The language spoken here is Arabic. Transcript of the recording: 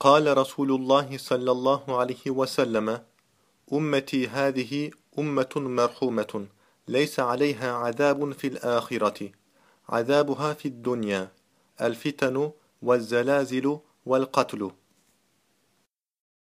قال رسول الله صلى الله عليه وسلم أمتي هذه أمة مرحومة ليس عليها عذاب في الآخرة عذابها في الدنيا الفتن والزلازل والقتل.